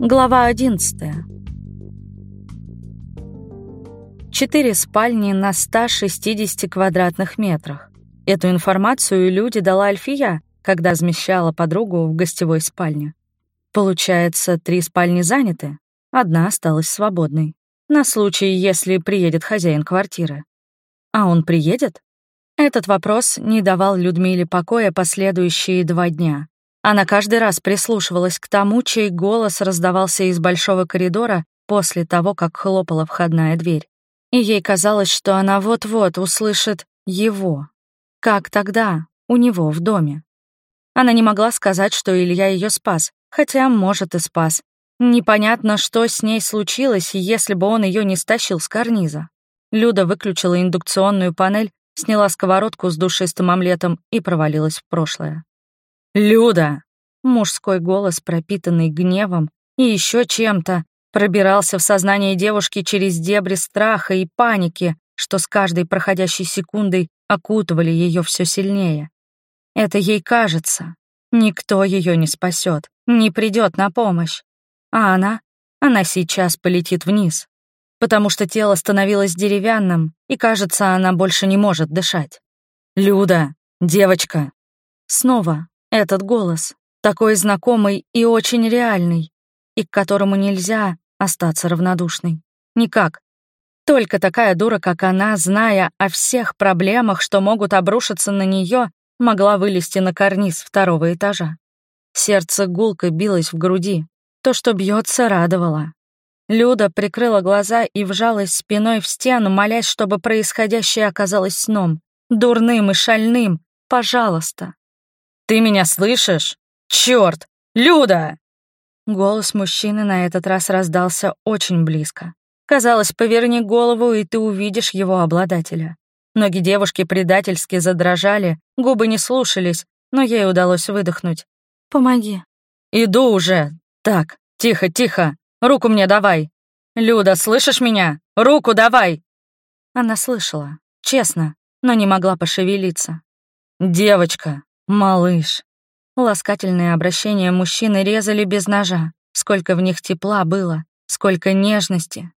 Глава 11. Четыре спальни на 160 квадратных метрах. Эту информацию люди дала Альфия, когда размещала подругу в гостевой спальне. Получается, три спальни заняты, одна осталась свободной. На случай, если приедет хозяин квартиры. А он приедет? Этот вопрос не давал Людмиле покоя последующие два дня. Она каждый раз прислушивалась к тому, чей голос раздавался из большого коридора после того, как хлопала входная дверь. И ей казалось, что она вот-вот услышит его. Как тогда, у него в доме? Она не могла сказать, что Илья ее спас, хотя, может, и спас. Непонятно, что с ней случилось, если бы он ее не стащил с карниза. Люда выключила индукционную панель, сняла сковородку с душистым омлетом и провалилась в прошлое. «Люда!» Мужской голос, пропитанный гневом и еще чем-то, пробирался в сознание девушки через дебри страха и паники, что с каждой проходящей секундой окутывали ее все сильнее. Это ей кажется. Никто ее не спасет, не придет на помощь. А она? Она сейчас полетит вниз. Потому что тело становилось деревянным, и, кажется, она больше не может дышать. «Люда! Девочка!» Снова этот голос, такой знакомый и очень реальный, и к которому нельзя остаться равнодушной. Никак. Только такая дура, как она, зная о всех проблемах, что могут обрушиться на нее, могла вылезти на карниз второго этажа. Сердце гулко билось в груди. То, что бьется, радовало. Люда прикрыла глаза и вжалась спиной в стену, молясь, чтобы происходящее оказалось сном. Дурным и шальным. Пожалуйста. «Ты меня слышишь? Черт! Люда!» Голос мужчины на этот раз раздался очень близко. Казалось, поверни голову, и ты увидишь его обладателя. Ноги девушки предательски задрожали, губы не слушались, но ей удалось выдохнуть. «Помоги». «Иду уже. Так, тихо, тихо. Руку мне давай. Люда, слышишь меня? Руку давай!» Она слышала, честно, но не могла пошевелиться. «Девочка, «Малыш». Ласкательные обращения мужчины резали без ножа. Сколько в них тепла было, сколько нежности.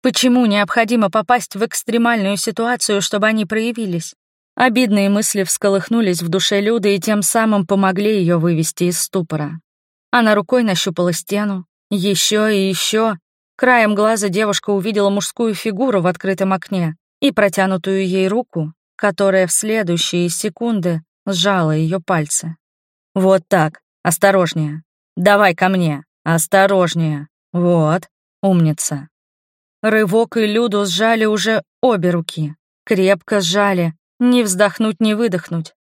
Почему необходимо попасть в экстремальную ситуацию, чтобы они проявились? Обидные мысли всколыхнулись в душе Люды и тем самым помогли ее вывести из ступора. Она рукой нащупала стену, еще и еще. Краем глаза девушка увидела мужскую фигуру в открытом окне и протянутую ей руку, которая в следующие секунды сжала ее пальцы. «Вот так, осторожнее. Давай ко мне, осторожнее. Вот, умница». Рывок и Люду сжали уже обе руки. Крепко сжали, не вздохнуть, не выдохнуть.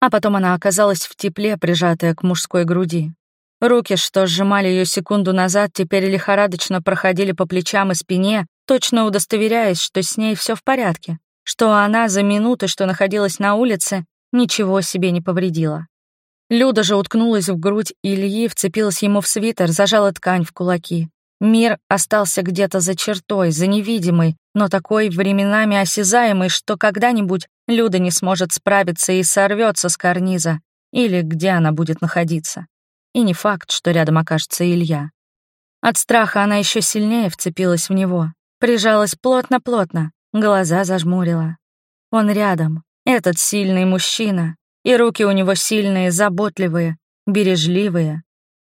А потом она оказалась в тепле, прижатая к мужской груди. Руки, что сжимали ее секунду назад, теперь лихорадочно проходили по плечам и спине, точно удостоверяясь, что с ней все в порядке, что она за минуты, что находилась на улице, ничего себе не повредила. Люда же уткнулась в грудь Ильи, вцепилась ему в свитер, зажала ткань в кулаки. Мир остался где-то за чертой, за невидимой, но такой временами осязаемой, что когда-нибудь Люда не сможет справиться и сорвется с карниза, или где она будет находиться. И не факт, что рядом окажется Илья. От страха она еще сильнее вцепилась в него, прижалась плотно-плотно, глаза зажмурила. Он рядом, этот сильный мужчина, и руки у него сильные, заботливые, бережливые.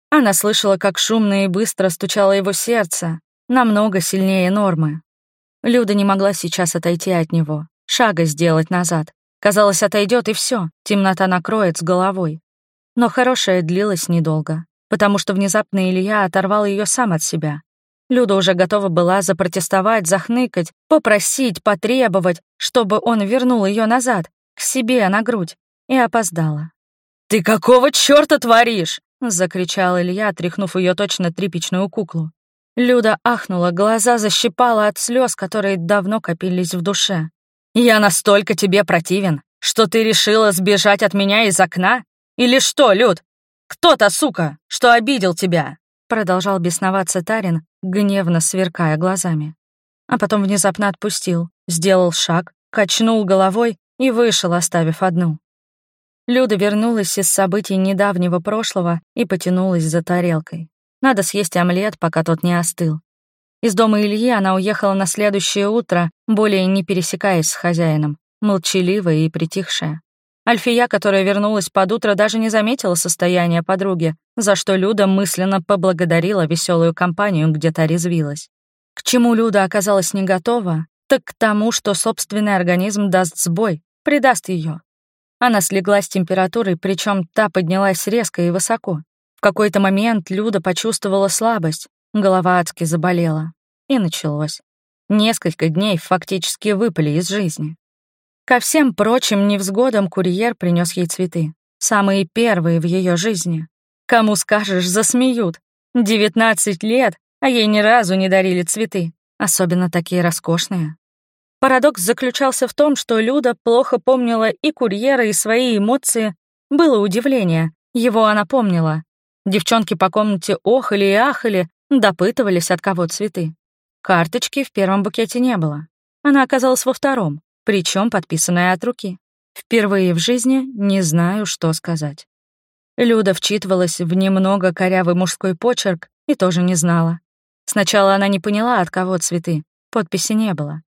Она слышала, как шумно и быстро стучало его сердце, намного сильнее нормы. Люда не могла сейчас отойти от него, шага сделать назад. Казалось, отойдет и все, темнота накроет с головой. Но хорошее длилось недолго, потому что внезапно Илья оторвал ее сам от себя, Люда уже готова была запротестовать, захныкать, попросить, потребовать, чтобы он вернул ее назад, к себе на грудь, и опоздала. «Ты какого чёрта творишь?» — закричал Илья, тряхнув ее точно тряпичную куклу. Люда ахнула, глаза защипала от слез, которые давно копились в душе. «Я настолько тебе противен, что ты решила сбежать от меня из окна? Или что, Люд? Кто-то, сука, что обидел тебя?» Продолжал бесноваться Тарин, гневно сверкая глазами. А потом внезапно отпустил, сделал шаг, качнул головой и вышел, оставив одну. Люда вернулась из событий недавнего прошлого и потянулась за тарелкой. Надо съесть омлет, пока тот не остыл. Из дома Ильи она уехала на следующее утро, более не пересекаясь с хозяином, молчаливая и притихшая. Альфия, которая вернулась под утро, даже не заметила состояние подруги, за что Люда мысленно поблагодарила веселую компанию, где та резвилась. К чему Люда оказалась не готова, так к тому, что собственный организм даст сбой, придаст ее. Она слегла с температурой, причем та поднялась резко и высоко. В какой-то момент Люда почувствовала слабость, голова адски заболела. И началось. Несколько дней фактически выпали из жизни. Ко всем прочим невзгодам курьер принес ей цветы. Самые первые в ее жизни. Кому скажешь, засмеют. 19 лет, а ей ни разу не дарили цветы, особенно такие роскошные. Парадокс заключался в том, что Люда плохо помнила и курьера, и свои эмоции. Было удивление, его она помнила. Девчонки по комнате охали и ахали, допытывались, от кого цветы. Карточки в первом букете не было. Она оказалась во втором причем подписанная от руки. Впервые в жизни не знаю, что сказать. Люда вчитывалась в немного корявый мужской почерк и тоже не знала. Сначала она не поняла, от кого цветы, подписи не было.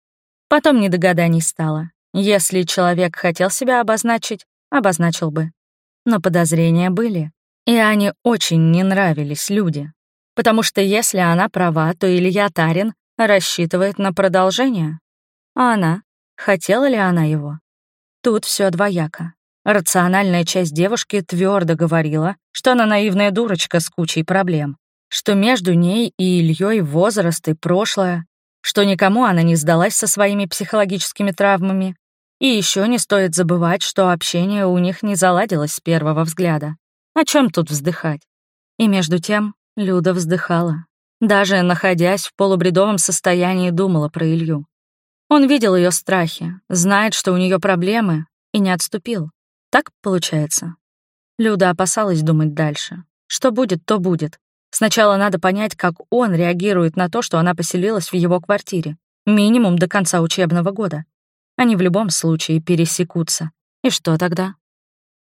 Потом недогаданий стало. Если человек хотел себя обозначить, обозначил бы. Но подозрения были, и они очень не нравились люди. Потому что если она права, то Илья Тарин рассчитывает на продолжение. А она Хотела ли она его? Тут все двояко. Рациональная часть девушки твердо говорила, что она наивная дурочка с кучей проблем, что между ней и Ильей возраст и прошлое, что никому она не сдалась со своими психологическими травмами, и еще не стоит забывать, что общение у них не заладилось с первого взгляда. О чем тут вздыхать? И между тем Люда вздыхала. Даже находясь в полубредовом состоянии, думала про Илью. Он видел ее страхи, знает, что у нее проблемы, и не отступил. Так получается. Люда опасалась думать дальше. Что будет, то будет. Сначала надо понять, как он реагирует на то, что она поселилась в его квартире. Минимум до конца учебного года. Они в любом случае пересекутся. И что тогда?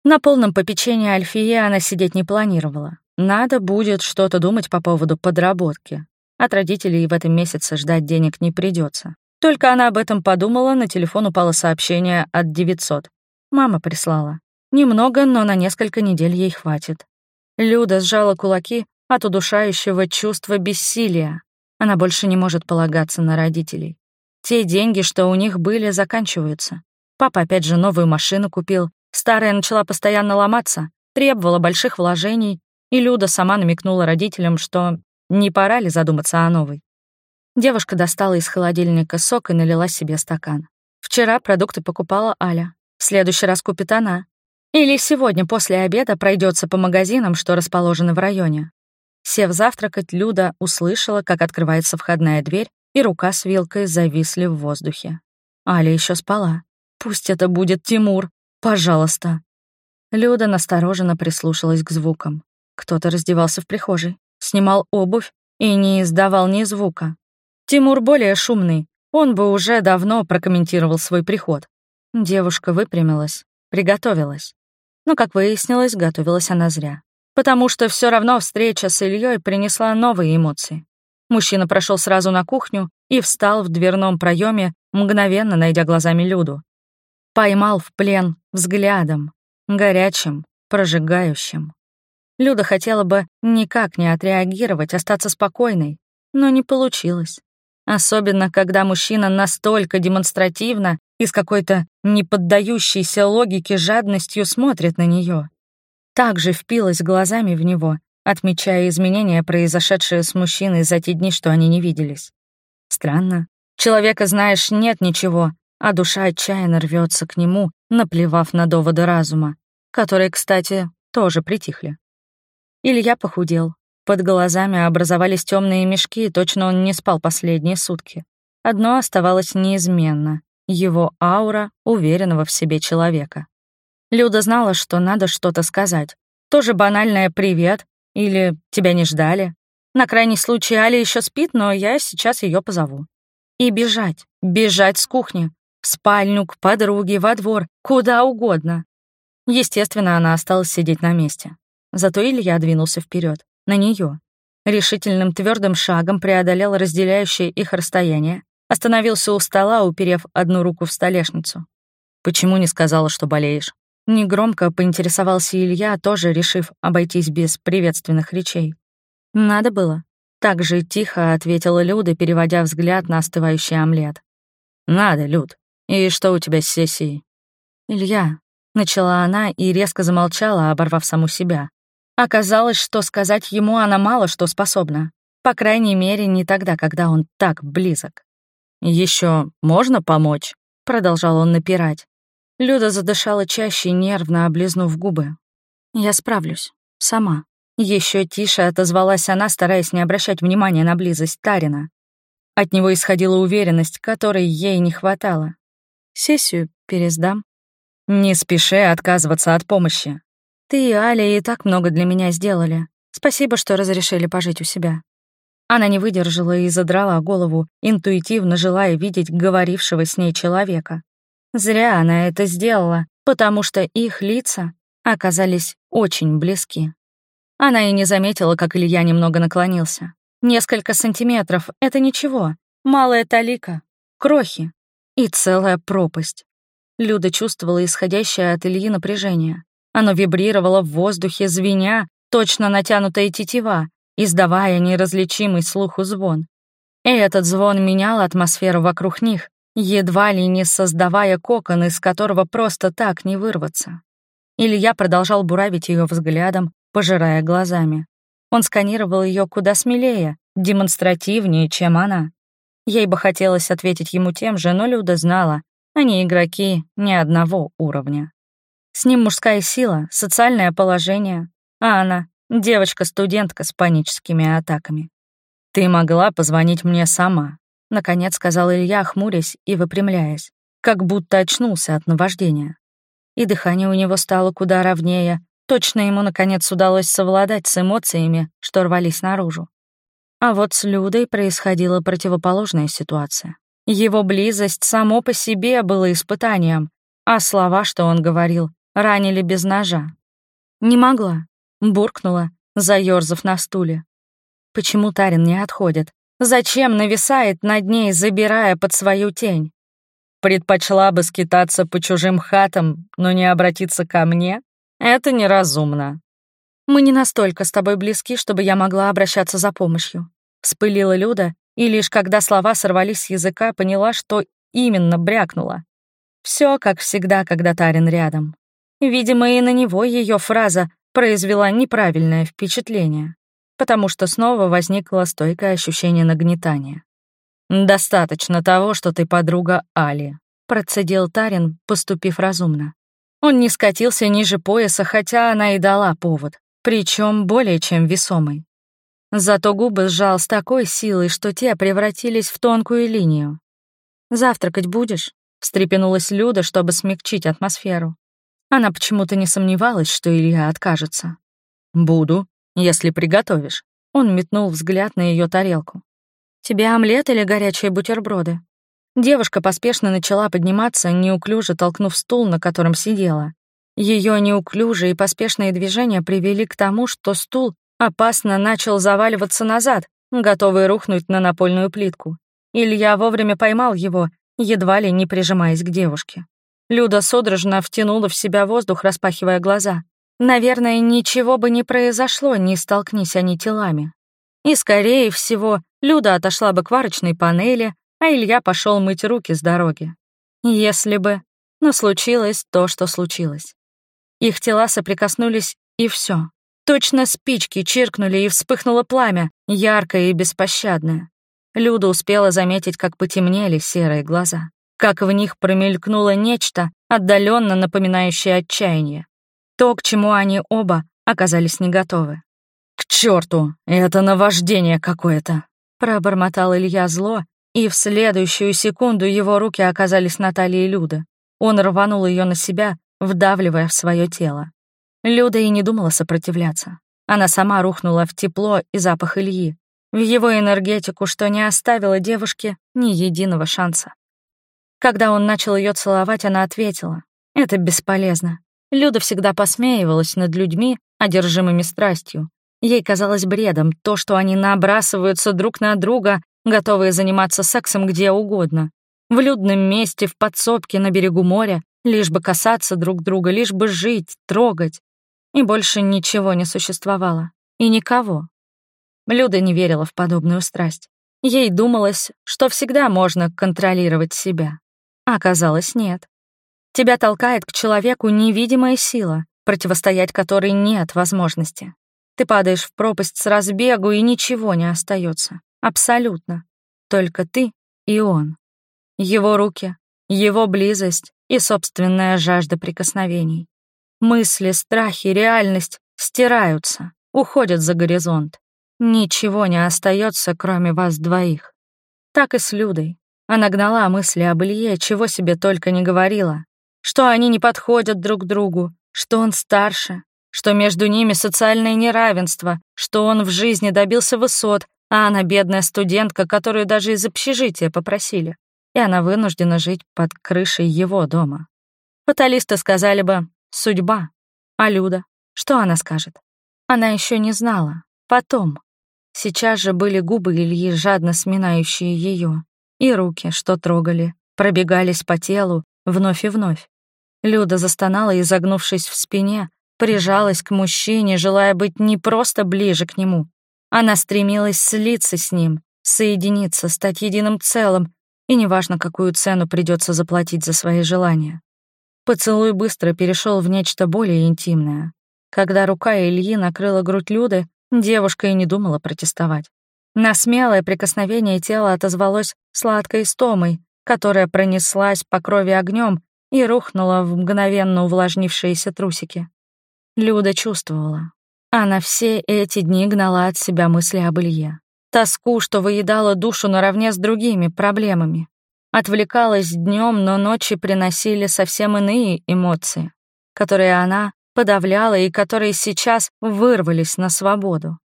На полном попечении Альфии она сидеть не планировала. Надо будет что-то думать по поводу подработки. От родителей в этом месяце ждать денег не придется. Только она об этом подумала, на телефон упало сообщение от 900. Мама прислала. Немного, но на несколько недель ей хватит. Люда сжала кулаки от удушающего чувства бессилия. Она больше не может полагаться на родителей. Те деньги, что у них были, заканчиваются. Папа опять же новую машину купил, старая начала постоянно ломаться, требовала больших вложений, и Люда сама намекнула родителям, что не пора ли задуматься о новой. Девушка достала из холодильника сок и налила себе стакан. Вчера продукты покупала Аля. В следующий раз купит она. Или сегодня после обеда пройдется по магазинам, что расположены в районе. Сев завтракать, Люда услышала, как открывается входная дверь, и рука с вилкой зависли в воздухе. Аля еще спала. «Пусть это будет Тимур. Пожалуйста». Люда настороженно прислушалась к звукам. Кто-то раздевался в прихожей, снимал обувь и не издавал ни звука. Тимур более шумный, он бы уже давно прокомментировал свой приход. Девушка выпрямилась, приготовилась. Но, как выяснилось, готовилась она зря. Потому что все равно встреча с Ильей принесла новые эмоции. Мужчина прошел сразу на кухню и встал в дверном проеме, мгновенно найдя глазами Люду. Поймал в плен взглядом, горячим, прожигающим. Люда хотела бы никак не отреагировать, остаться спокойной, но не получилось. Особенно, когда мужчина настолько демонстративно и с какой-то неподдающейся логике жадностью смотрит на нее. Также впилась глазами в него, отмечая изменения, произошедшие с мужчиной за те дни, что они не виделись. Странно. Человека, знаешь, нет ничего, а душа отчаянно рвется к нему, наплевав на доводы разума, которые, кстати, тоже притихли. Илья похудел, под глазами образовались темные мешки, и точно он не спал последние сутки. Одно оставалось неизменно — его аура уверенного в себе человека. Люда знала, что надо что-то сказать. Тоже банальное «привет» или «тебя не ждали». На крайний случай Али еще спит, но я сейчас ее позову. И бежать, бежать с кухни, в спальню, к подруге, во двор, куда угодно. Естественно, она осталась сидеть на месте. Зато Илья двинулся вперед на нее. решительным твердым шагом преодолел разделяющее их расстояние, остановился у стола, уперев одну руку в столешницу. «Почему не сказала, что болеешь?» Негромко поинтересовался Илья, тоже решив обойтись без приветственных речей. «Надо было». Так же тихо ответила Люда, переводя взгляд на остывающий омлет. «Надо, Люд. И что у тебя с сессией?» «Илья», — начала она и резко замолчала, оборвав саму себя. Оказалось, что сказать ему она мало что способна. По крайней мере, не тогда, когда он так близок. Еще можно помочь?» — продолжал он напирать. Люда задышала чаще, нервно облизнув губы. «Я справлюсь. Сама». Еще тише отозвалась она, стараясь не обращать внимания на близость Тарина. От него исходила уверенность, которой ей не хватало. «Сессию пересдам». «Не спеши отказываться от помощи. Ты и Аля и так много для меня сделали. Спасибо, что разрешили пожить у себя». Она не выдержала и задрала голову, интуитивно желая видеть говорившего с ней человека. Зря она это сделала, потому что их лица оказались очень близки. Она и не заметила, как Илья немного наклонился. Несколько сантиметров — это ничего. Малая талика, крохи и целая пропасть. Люда чувствовала исходящее от Ильи напряжение. Оно вибрировало в воздухе, звеня, точно натянутая тетива, издавая неразличимый слуху звон. И этот звон менял атмосферу вокруг них, едва ли не создавая кокон, из которого просто так не вырваться. Илья продолжал буравить ее взглядом, пожирая глазами. Он сканировал ее куда смелее, демонстративнее, чем она. Ей бы хотелось ответить ему тем же, но Люда знала, они игроки ни одного уровня. С ним мужская сила, социальное положение, а она — девочка-студентка с паническими атаками. «Ты могла позвонить мне сама», Наконец сказал Илья, хмурясь и выпрямляясь, как будто очнулся от наваждения. И дыхание у него стало куда ровнее. Точно ему, наконец, удалось совладать с эмоциями, что рвались наружу. А вот с Людой происходила противоположная ситуация. Его близость само по себе было испытанием, а слова, что он говорил, ранили без ножа. «Не могла», — буркнула, заёрзав на стуле. Почему Тарин не отходит? Зачем нависает над ней, забирая под свою тень? Предпочла бы скитаться по чужим хатам, но не обратиться ко мне? Это неразумно. Мы не настолько с тобой близки, чтобы я могла обращаться за помощью. Вспылила Люда, и лишь когда слова сорвались с языка, поняла, что именно брякнула. Все как всегда, когда Тарин рядом. Видимо, и на него ее фраза произвела неправильное впечатление потому что снова возникло стойкое ощущение нагнетания. «Достаточно того, что ты подруга Али», — процедил Тарин, поступив разумно. Он не скатился ниже пояса, хотя она и дала повод, причем более чем весомый. Зато губы сжал с такой силой, что те превратились в тонкую линию. «Завтракать будешь?» — встрепенулась Люда, чтобы смягчить атмосферу. Она почему-то не сомневалась, что Илья откажется. «Буду», если приготовишь». Он метнул взгляд на ее тарелку. «Тебе омлет или горячие бутерброды?» Девушка поспешно начала подниматься, неуклюже толкнув стул, на котором сидела. Ее неуклюжие и поспешные движения привели к тому, что стул опасно начал заваливаться назад, готовый рухнуть на напольную плитку. Илья вовремя поймал его, едва ли не прижимаясь к девушке. Люда судорожно втянула в себя воздух, распахивая глаза. Наверное, ничего бы не произошло, не столкнись они телами. И, скорее всего, Люда отошла бы к варочной панели, а Илья пошел мыть руки с дороги. Если бы... Но случилось то, что случилось. Их тела соприкоснулись, и все. Точно спички чиркнули, и вспыхнуло пламя, яркое и беспощадное. Люда успела заметить, как потемнели серые глаза, как в них промелькнуло нечто, отдаленно напоминающее отчаяние. То, к чему они оба оказались не готовы. «К черту! Это наваждение какое-то!» Пробормотал Илья зло, и в следующую секунду его руки оказались на талии Люды. Он рванул ее на себя, вдавливая в свое тело. Люда и не думала сопротивляться. Она сама рухнула в тепло и запах Ильи, в его энергетику, что не оставило девушке ни единого шанса. Когда он начал ее целовать, она ответила. «Это бесполезно. Люда всегда посмеивалась над людьми, одержимыми страстью. Ей казалось бредом то, что они набрасываются друг на друга, готовые заниматься сексом где угодно. В людном месте, в подсобке, на берегу моря, лишь бы касаться друг друга, лишь бы жить, трогать. И больше ничего не существовало. И никого. Люда не верила в подобную страсть. Ей думалось, что всегда можно контролировать себя. Оказалось, нет. Тебя толкает к человеку невидимая сила, противостоять которой нет возможности. Ты падаешь в пропасть с разбегу, и ничего не остается. Абсолютно. Только ты и он. Его руки, его близость и собственная жажда прикосновений. Мысли, страхи, реальность стираются, уходят за горизонт. Ничего не остается, кроме вас двоих. Так и с Людой. Она гнала мысли об Илье, чего себе только не говорила. Что они не подходят друг другу, что он старше, что между ними социальное неравенство, что он в жизни добился высот, а она бедная студентка, которую даже из общежития попросили, и она вынуждена жить под крышей его дома. Фаталисты сказали бы «судьба», а Люда, что она скажет? Она еще не знала. Потом. Сейчас же были губы Ильи, жадно сминающие ее, и руки, что трогали, пробегались по телу вновь и вновь. Люда застонала, изогнувшись в спине, прижалась к мужчине, желая быть не просто ближе к нему. Она стремилась слиться с ним, соединиться, стать единым целым, и неважно, какую цену придется заплатить за свои желания. Поцелуй быстро перешел в нечто более интимное. Когда рука Ильи накрыла грудь Люды, девушка и не думала протестовать. На смелое прикосновение тела отозвалось сладкой стомой, которая пронеслась по крови огнем и рухнула в мгновенно увлажнившиеся трусики. Люда чувствовала. Она все эти дни гнала от себя мысли об Илье. Тоску, что выедала душу наравне с другими проблемами. Отвлекалась днем, но ночи приносили совсем иные эмоции, которые она подавляла и которые сейчас вырвались на свободу.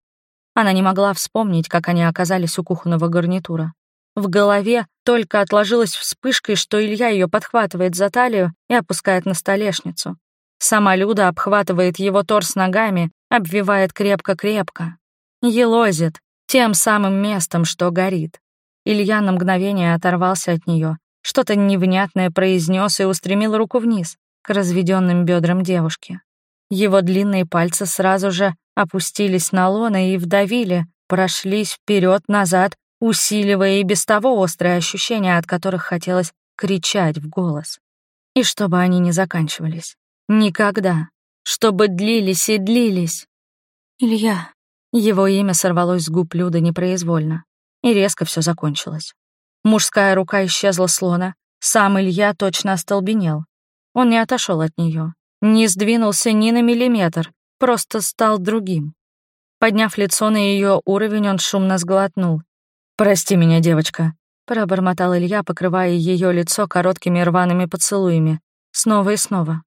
Она не могла вспомнить, как они оказались у кухонного гарнитура. В голове только отложилась вспышкой, что Илья ее подхватывает за талию и опускает на столешницу. Сама Люда обхватывает его торс ногами, обвивает крепко-крепко. Елозит тем самым местом, что горит. Илья на мгновение оторвался от нее, что-то невнятное произнес и устремил руку вниз, к разведенным бедрам девушки. Его длинные пальцы сразу же опустились на лона и вдавили, прошлись вперед назад усиливая и без того острые ощущения, от которых хотелось кричать в голос. И чтобы они не заканчивались. Никогда. Чтобы длились и длились. Илья. Его имя сорвалось с губ Люды непроизвольно. И резко все закончилось. Мужская рука исчезла с лона. Сам Илья точно остолбенел. Он не отошел от нее, не сдвинулся ни на миллиметр, просто стал другим. Подняв лицо на ее уровень, он шумно сглотнул. «Прости меня, девочка», — пробормотал Илья, покрывая ее лицо короткими рваными поцелуями. Снова и снова.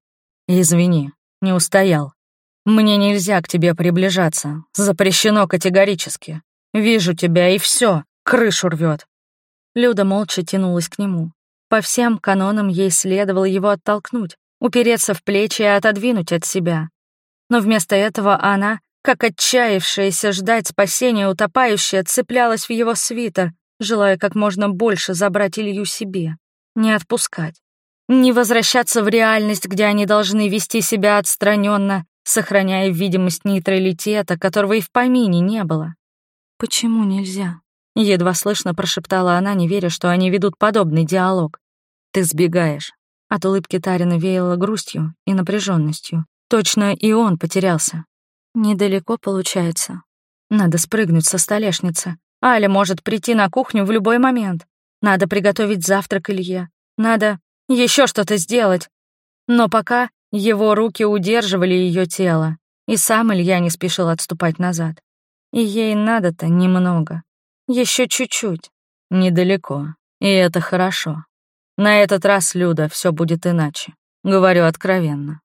«Извини, не устоял. Мне нельзя к тебе приближаться. Запрещено категорически. Вижу тебя, и все, крышу рвет. Люда молча тянулась к нему. По всем канонам ей следовало его оттолкнуть, упереться в плечи и отодвинуть от себя. Но вместо этого она, как отчаявшаяся ждать спасения утопающая, цеплялась в его свитер, желая как можно больше забрать Илью себе, не отпускать. Не возвращаться в реальность, где они должны вести себя отстраненно, сохраняя видимость нейтралитета, которого и в помине не было. «Почему нельзя?» — едва слышно прошептала она, не веря, что они ведут подобный диалог. «Ты сбегаешь». От улыбки Тарина веяло грустью и напряженностью. Точно и он потерялся. Недалеко получается. Надо спрыгнуть со столешницы. Аля может прийти на кухню в любой момент. Надо приготовить завтрак Илье. Надо еще что-то сделать. Но пока его руки удерживали ее тело, и сам Илья не спешил отступать назад. И ей надо-то немного. Еще чуть-чуть. Недалеко. И это хорошо. На этот раз, Люда, все будет иначе. Говорю откровенно.